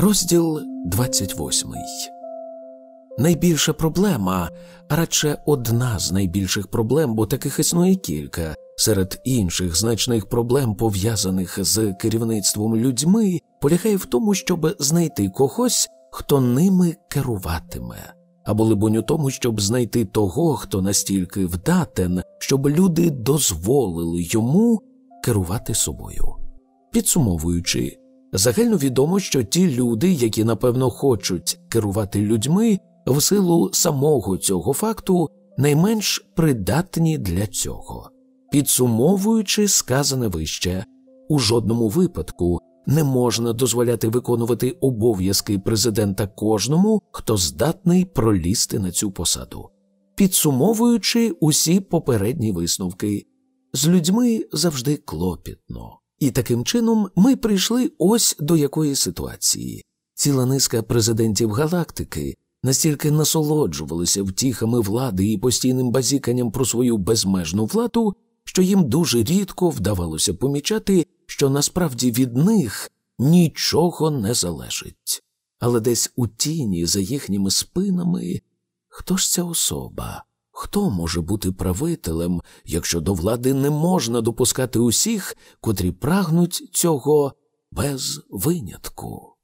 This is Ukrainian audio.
Розділ 28 Найбільша проблема, а радше одна з найбільших проблем, бо таких існує кілька, серед інших значних проблем, пов'язаних з керівництвом людьми, полягає в тому, щоб знайти когось, хто ними керуватиме, або либонь у тому, щоб знайти того, хто настільки вдатен, щоб люди дозволили йому керувати собою. Підсумовуючи, загально відомо, що ті люди, які напевно хочуть керувати людьми, в силу самого цього факту найменш придатні для цього. Підсумовуючи сказане вище, у жодному випадку не можна дозволяти виконувати обов'язки президента кожному, хто здатний пролізти на цю посаду. Підсумовуючи усі попередні висновки, з людьми завжди клопітно. І таким чином ми прийшли ось до якої ситуації. Ціла низка президентів галактики настільки насолоджувалися втіхами влади і постійним базіканням про свою безмежну владу, що їм дуже рідко вдавалося помічати, що насправді від них нічого не залежить. Але десь у тіні за їхніми спинами хто ж ця особа? Хто може бути правителем, якщо до влади не можна допускати усіх, котрі прагнуть цього без винятку?